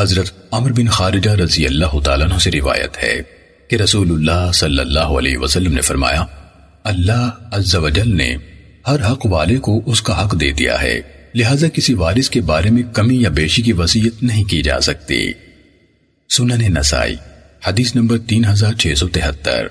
حضرت عمر بن خارجہ رضی اللہ تعالیٰ عنہ سے روایت ہے کہ رسول اللہ صلی اللہ علیہ وسلم نے فرمایا، اللہ عز و جل نے ہر حق والے کو اس کا حق دے دیا ہے، لہٰذا کسی وارث کے بارے میں کمی یا بیشی کی وصیت نہیں کی جا سکتی۔ سنن نسائی، حدیث نمبر تین ہزار چھ سو تہتر۔